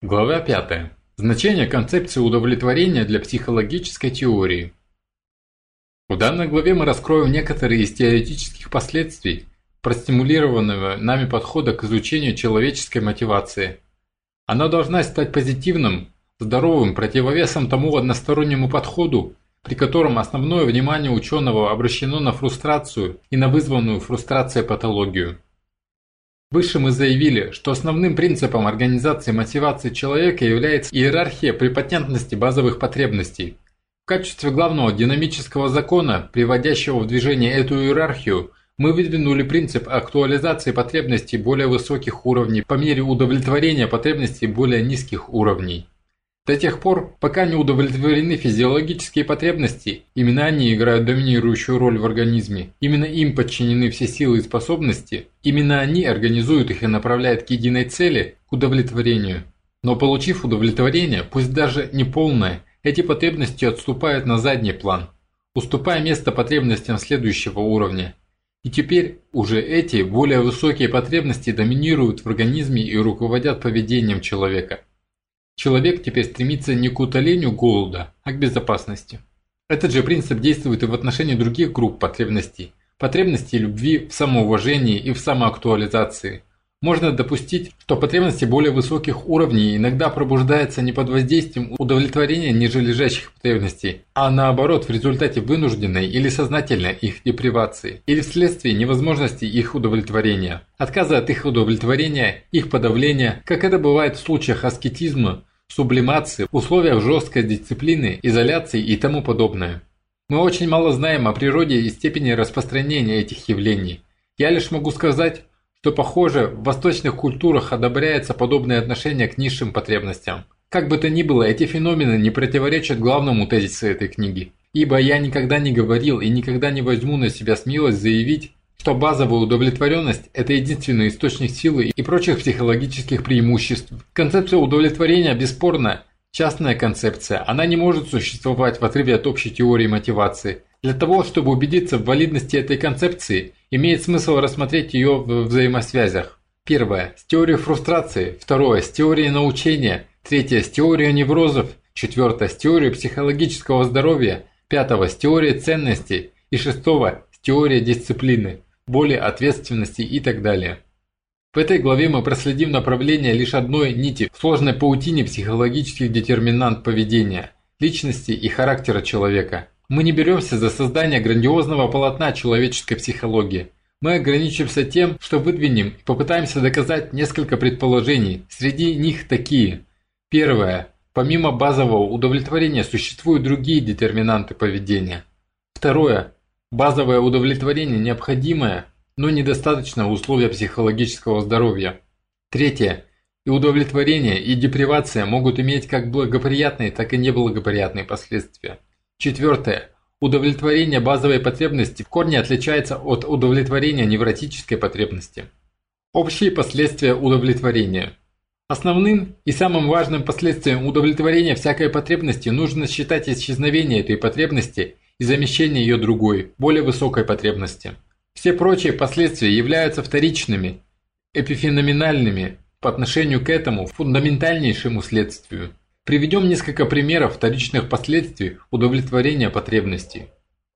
Глава 5. Значение концепции удовлетворения для психологической теории. В данной главе мы раскроем некоторые из теоретических последствий простимулированного нами подхода к изучению человеческой мотивации. Она должна стать позитивным, здоровым противовесом тому одностороннему подходу, при котором основное внимание ученого обращено на фрустрацию и на вызванную фрустрацией патологию. Выше мы заявили, что основным принципом организации мотивации человека является иерархия препатентности базовых потребностей. В качестве главного динамического закона, приводящего в движение эту иерархию, мы выдвинули принцип актуализации потребностей более высоких уровней по мере удовлетворения потребностей более низких уровней. До тех пор, пока не удовлетворены физиологические потребности, именно они играют доминирующую роль в организме, именно им подчинены все силы и способности, именно они организуют их и направляют к единой цели, к удовлетворению. Но получив удовлетворение, пусть даже не полное, эти потребности отступают на задний план, уступая место потребностям следующего уровня. И теперь уже эти более высокие потребности доминируют в организме и руководят поведением человека. Человек теперь стремится не к утолению голода, а к безопасности. Этот же принцип действует и в отношении других групп потребностей. Потребностей любви в самоуважении и в самоактуализации. Можно допустить, что потребности более высоких уровней иногда пробуждаются не под воздействием удовлетворения ниже лежащих потребностей, а наоборот в результате вынужденной или сознательной их депривации, или вследствие невозможности их удовлетворения, отказа от их удовлетворения, их подавления, как это бывает в случаях аскетизма, сублимации, условиях жесткой дисциплины, изоляции и тому подобное. Мы очень мало знаем о природе и степени распространения этих явлений. Я лишь могу сказать, что, похоже, в восточных культурах одобряется подобное отношение к низшим потребностям. Как бы то ни было, эти феномены не противоречат главному тезису этой книги. Ибо я никогда не говорил и никогда не возьму на себя смелость заявить, что базовая удовлетворенность – это единственный источник силы и прочих психологических преимуществ. Концепция удовлетворения бесспорно частная концепция, она не может существовать в отрыве от общей теории мотивации. Для того, чтобы убедиться в валидности этой концепции, имеет смысл рассмотреть ее в взаимосвязях. Первое – с теорией фрустрации, второе – с теорией научения, третье – с теорией неврозов, четвертое – с теорией психологического здоровья, пятого – с теорией ценностей. И шестого – с теорией дисциплины, боли, ответственности и так далее. В этой главе мы проследим направление лишь одной нити в сложной паутине психологических детерминант поведения, личности и характера человека – мы не беремся за создание грандиозного полотна человеческой психологии. Мы ограничимся тем, что выдвинем и попытаемся доказать несколько предположений. Среди них такие. Первое. Помимо базового удовлетворения существуют другие детерминанты поведения. Второе. Базовое удовлетворение необходимое, но недостаточное условие психологического здоровья. Третье. И удовлетворение, и депривация могут иметь как благоприятные, так и неблагоприятные последствия. Четвертое. Удовлетворение базовой потребности в корне отличается от удовлетворения невротической потребности. Общие последствия удовлетворения. Основным и самым важным последствием удовлетворения всякой потребности нужно считать исчезновение этой потребности и замещение ее другой, более высокой потребности. Все прочие последствия являются вторичными, эпифеноменальными по отношению к этому фундаментальнейшему следствию. Приведем несколько примеров вторичных последствий удовлетворения потребностей.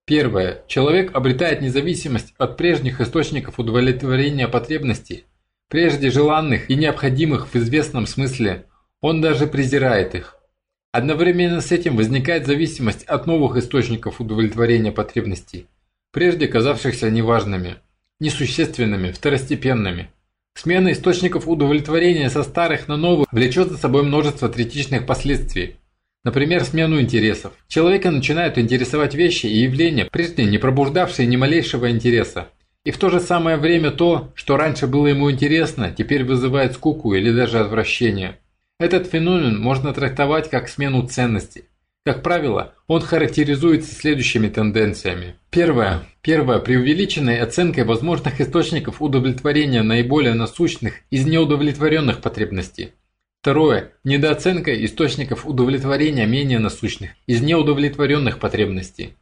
Первое. Человек обретает независимость от прежних источников удовлетворения потребностей, прежде желанных и необходимых в известном смысле, он даже презирает их. Одновременно с этим возникает зависимость от новых источников удовлетворения потребностей, прежде казавшихся неважными, несущественными, второстепенными. Смена источников удовлетворения со старых на новых влечет за собой множество критичных последствий. Например, смену интересов. Человека начинают интересовать вещи и явления, прежде не пробуждавшие ни малейшего интереса. И в то же самое время то, что раньше было ему интересно, теперь вызывает скуку или даже отвращение. Этот феномен можно трактовать как смену ценностей. Как правило, он характеризуется следующими тенденциями. Первое. Первое. Преувеличенной оценкой возможных источников удовлетворения наиболее насущных из неудовлетворенных потребностей. Второе. Недооценка источников удовлетворения менее насущных из неудовлетворенных потребностей.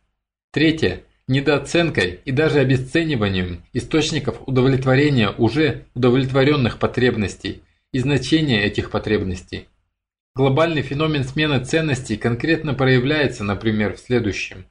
Третье. Недооценкой и даже обесцениванием источников удовлетворения уже удовлетворенных потребностей и значения этих потребностей. Глобальный феномен смены ценностей конкретно проявляется, например, в следующем.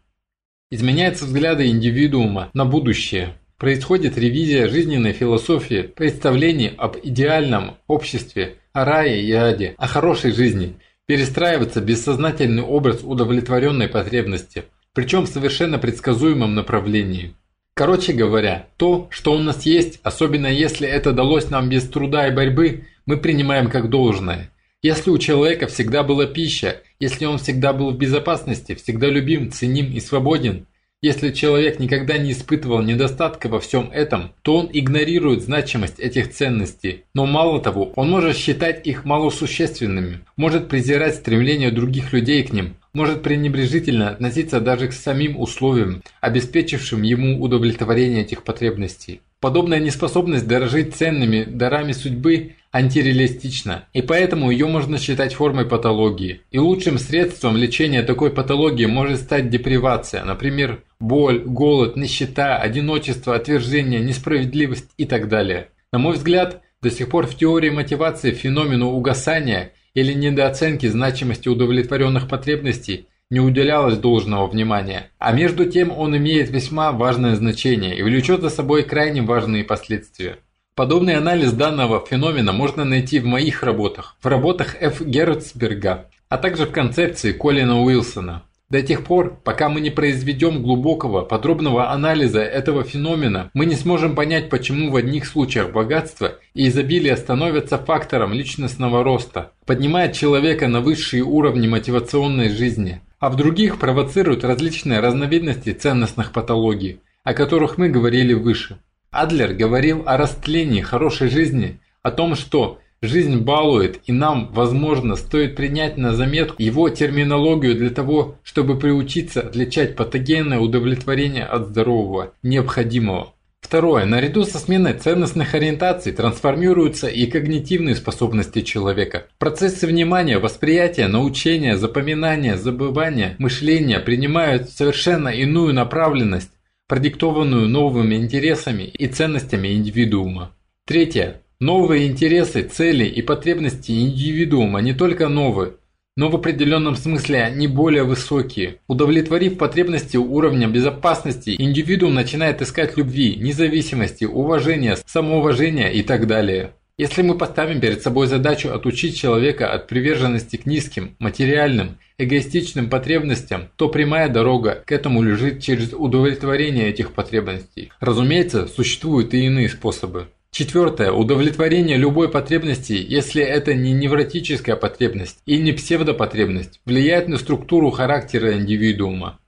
Изменяются взгляды индивидуума на будущее. Происходит ревизия жизненной философии, представлений об идеальном обществе, о рае и аде, о хорошей жизни. Перестраивается бессознательный образ удовлетворенной потребности, причем в совершенно предсказуемом направлении. Короче говоря, то, что у нас есть, особенно если это далось нам без труда и борьбы, мы принимаем как должное – если у человека всегда была пища, если он всегда был в безопасности, всегда любим, ценим и свободен, если человек никогда не испытывал недостатка во всем этом, то он игнорирует значимость этих ценностей. Но мало того, он может считать их малосущественными, может презирать стремление других людей к ним, может пренебрежительно относиться даже к самим условиям, обеспечившим ему удовлетворение этих потребностей. Подобная неспособность дорожить ценными дарами судьбы антиреалистична, и поэтому ее можно считать формой патологии. И лучшим средством лечения такой патологии может стать депривация, например, боль, голод, нищета, одиночество, отвержение, несправедливость и так далее. На мой взгляд, до сих пор в теории мотивации феномену угасания или недооценки значимости удовлетворенных потребностей не уделялось должного внимания, а между тем он имеет весьма важное значение и влечет за собой крайне важные последствия. Подобный анализ данного феномена можно найти в моих работах, в работах Ф. Герцберга, а также в концепции Колина Уилсона. До тех пор, пока мы не произведем глубокого, подробного анализа этого феномена, мы не сможем понять, почему в одних случаях богатство и изобилие становятся фактором личностного роста, поднимает человека на высшие уровни мотивационной жизни, а в других провоцируют различные разновидности ценностных патологий, о которых мы говорили выше. Адлер говорил о растлении хорошей жизни, о том, что Жизнь балует, и нам, возможно, стоит принять на заметку его терминологию для того, чтобы приучиться отличать патогенное удовлетворение от здорового, необходимого. Второе. Наряду со сменой ценностных ориентаций трансформируются и когнитивные способности человека. Процессы внимания, восприятия, научения, запоминания, забывания, мышления принимают совершенно иную направленность, продиктованную новыми интересами и ценностями индивидуума. Третье. Новые интересы, цели и потребности индивидуума не только новые, но в определенном смысле они более высокие. Удовлетворив потребности уровня безопасности, индивидуум начинает искать любви, независимости, уважения, самоуважения и так далее. Если мы поставим перед собой задачу отучить человека от приверженности к низким, материальным, эгоистичным потребностям, то прямая дорога к этому лежит через удовлетворение этих потребностей. Разумеется, существуют и иные способы. Четвертое. Удовлетворение любой потребности, если это не невротическая потребность и не псевдопотребность, влияет на структуру характера индивидуума.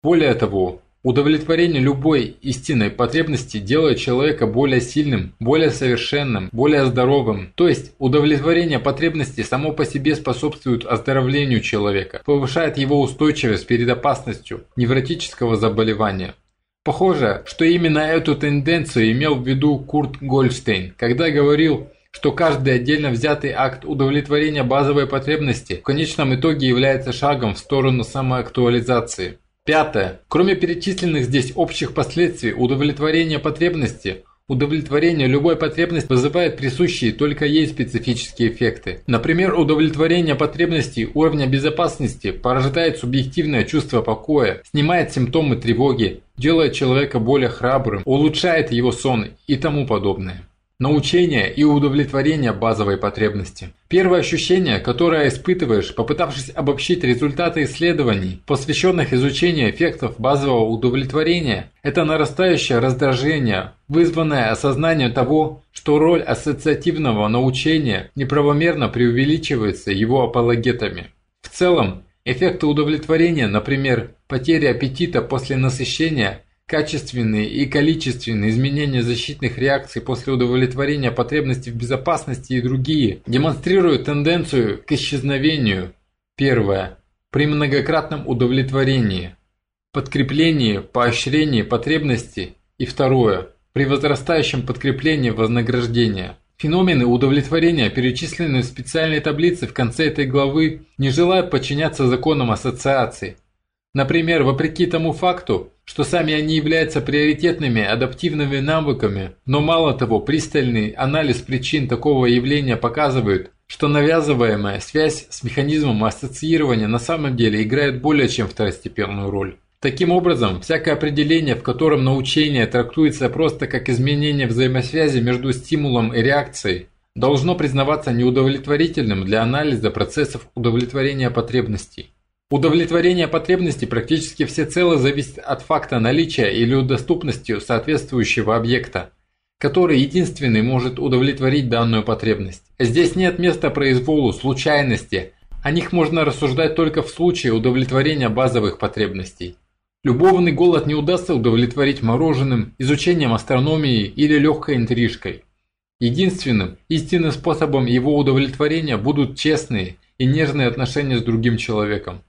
Более того, удовлетворение любой истинной потребности делает человека более сильным, более совершенным, более здоровым. То есть удовлетворение потребности само по себе способствует оздоровлению человека, повышает его устойчивость перед опасностью невротического заболевания. Похоже, что именно эту тенденцию имел в виду Курт Гольдштейн, когда говорил, что каждый отдельно взятый акт удовлетворения базовой потребности в конечном итоге является шагом в сторону самоактуализации. Пятое. Кроме перечисленных здесь общих последствий удовлетворения потребности – Удовлетворение любой потребности вызывает присущие только ей специфические эффекты. Например, удовлетворение потребностей уровня безопасности порождает субъективное чувство покоя, снимает симптомы тревоги, делает человека более храбрым, улучшает его сон и тому подобное научение и удовлетворение базовой потребности. Первое ощущение, которое испытываешь, попытавшись обобщить результаты исследований, посвященных изучению эффектов базового удовлетворения, это нарастающее раздражение, вызванное осознанием того, что роль ассоциативного научения неправомерно преувеличивается его апологетами. В целом, эффекты удовлетворения, например, потеря аппетита после насыщения – Качественные и количественные изменения защитных реакций после удовлетворения потребностей в безопасности и другие демонстрируют тенденцию к исчезновению. Первое. При многократном удовлетворении, подкреплении, поощрении потребностей. И второе. При возрастающем подкреплении вознаграждения. Феномены удовлетворения, перечисленные в специальной таблице в конце этой главы, не желают подчиняться законам ассоциации. Например, вопреки тому факту, что сами они являются приоритетными адаптивными навыками, но мало того, пристальный анализ причин такого явления показывает, что навязываемая связь с механизмом ассоциирования на самом деле играет более чем второстепенную роль. Таким образом, всякое определение, в котором научение трактуется просто как изменение взаимосвязи между стимулом и реакцией, должно признаваться неудовлетворительным для анализа процессов удовлетворения потребностей. Удовлетворение потребностей практически всецело зависит от факта наличия или доступности соответствующего объекта, который единственный может удовлетворить данную потребность. Здесь нет места произволу, случайности, о них можно рассуждать только в случае удовлетворения базовых потребностей. Любовный голод не удастся удовлетворить мороженым, изучением астрономии или легкой интрижкой. Единственным, истинным способом его удовлетворения будут честные и нежные отношения с другим человеком.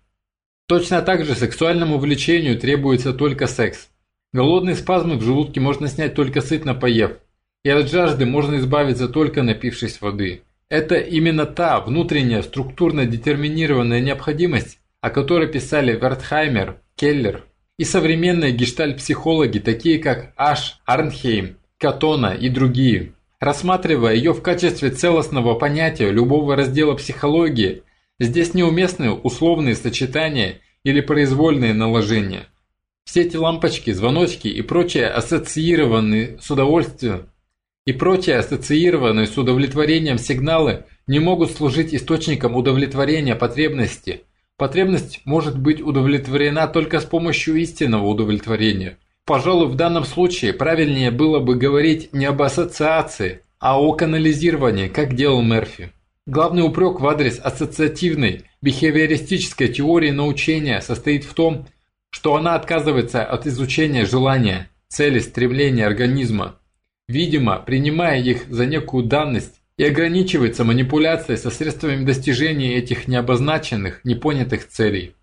Точно так же сексуальному влечению требуется только секс. Голодные спазмы в желудке можно снять только сытно поев, и от жажды можно избавиться только напившись воды. Это именно та внутренняя структурно детерминированная необходимость, о которой писали Вертхаймер, Келлер и современные гештальт-психологи, такие как Аш, Арнхейм, Катона и другие. Рассматривая ее в качестве целостного понятия любого раздела психологии, здесь неуместны условные сочетания или произвольные наложения. Все эти лампочки, звоночки и прочие ассоциированные с удовольствием и прочие ассоциированные с удовлетворением сигналы не могут служить источником удовлетворения потребности. Потребность может быть удовлетворена только с помощью истинного удовлетворения – Пожалуй, в данном случае правильнее было бы говорить не об ассоциации, а о канализировании, как делал Мерфи. Главный упрек в адрес ассоциативной, бихевиористической теории научения состоит в том, что она отказывается от изучения желания, цели, стремления организма, видимо, принимая их за некую данность и ограничивается манипуляцией со средствами достижения этих необозначенных, непонятых целей.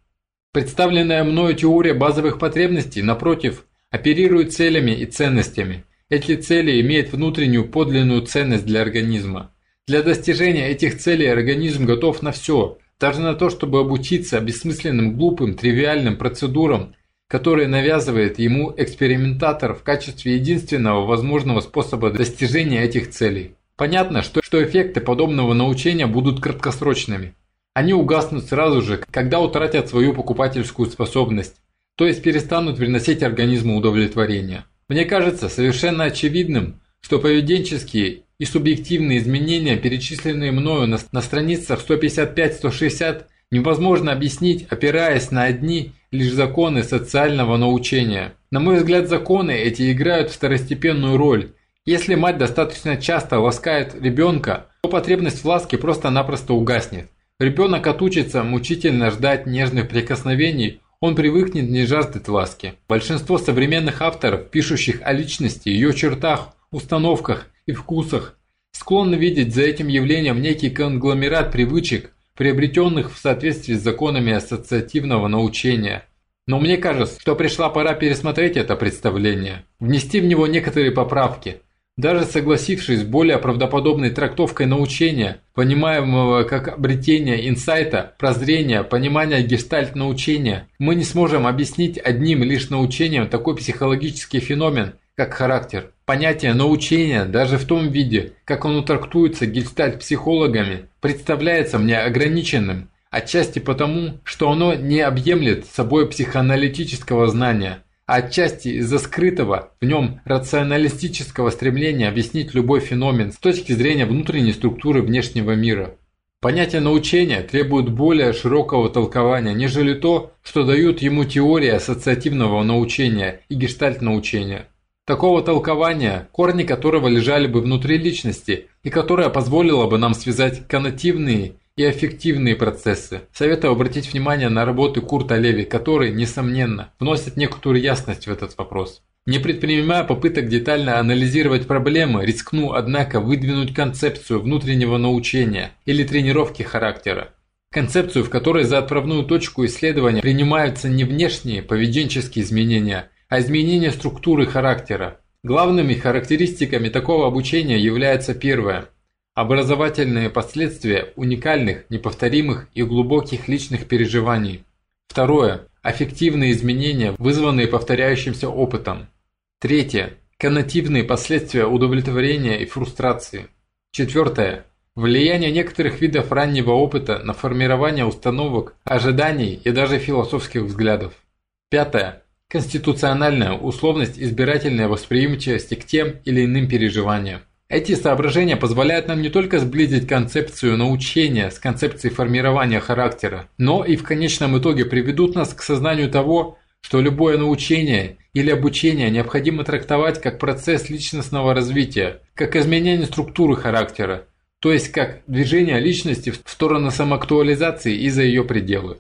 Представленная мною теория базовых потребностей, напротив, оперирует целями и ценностями. Эти цели имеют внутреннюю подлинную ценность для организма. Для достижения этих целей организм готов на все, даже на то, чтобы обучиться бессмысленным, глупым, тривиальным процедурам, которые навязывает ему экспериментатор в качестве единственного возможного способа достижения этих целей. Понятно, что, что эффекты подобного научения будут краткосрочными. Они угаснут сразу же, когда утратят свою покупательскую способность, то есть перестанут приносить организму удовлетворение. Мне кажется совершенно очевидным, что поведенческие и субъективные изменения, перечисленные мною на, на страницах 155-160, невозможно объяснить, опираясь на одни лишь законы социального научения. На мой взгляд, законы эти играют второстепенную роль. Если мать достаточно часто ласкает ребенка, то потребность в ласке просто-напросто угаснет. Ребенок отучится мучительно ждать нежных прикосновений, он привыкнет не жаждать ласки. Большинство современных авторов, пишущих о личности, ее чертах, установках и вкусах, склонны видеть за этим явлением некий конгломерат привычек, приобретенных в соответствии с законами ассоциативного научения. Но мне кажется, что пришла пора пересмотреть это представление, внести в него некоторые поправки – даже согласившись с более правдоподобной трактовкой научения, понимаемого как обретение инсайта, прозрения, понимания гештальт-научения, мы не сможем объяснить одним лишь научением такой психологический феномен, как характер. Понятие научения, даже в том виде, как оно трактуется гештальт-психологами, представляется мне ограниченным, отчасти потому, что оно не объемлет собой психоаналитического знания – отчасти из-за скрытого в нем рационалистического стремления объяснить любой феномен с точки зрения внутренней структуры внешнего мира. Понятие научения требует более широкого толкования, нежели то, что дают ему теория ассоциативного научения и гештальт-научения. Такого толкования, корни которого лежали бы внутри личности и которое позволило бы нам связать коннотивные и аффективные процессы. Советую обратить внимание на работы Курта Леви, который, несомненно, вносит некоторую ясность в этот вопрос. Не предпринимая попыток детально анализировать проблемы, рискну, однако, выдвинуть концепцию внутреннего научения или тренировки характера. Концепцию, в которой за отправную точку исследования принимаются не внешние поведенческие изменения, а изменения структуры характера. Главными характеристиками такого обучения является первое – Образовательные последствия уникальных, неповторимых и глубоких личных переживаний. Второе. Аффективные изменения, вызванные повторяющимся опытом. Третье. Коннотивные последствия удовлетворения и фрустрации. Четвертое. Влияние некоторых видов раннего опыта на формирование установок, ожиданий и даже философских взглядов. Пятое. Конституциональная условность избирательной восприимчивости к тем или иным переживаниям. Эти соображения позволяют нам не только сблизить концепцию научения с концепцией формирования характера, но и в конечном итоге приведут нас к сознанию того, что любое научение или обучение необходимо трактовать как процесс личностного развития, как изменение структуры характера, то есть как движение личности в сторону самоактуализации и за ее пределы.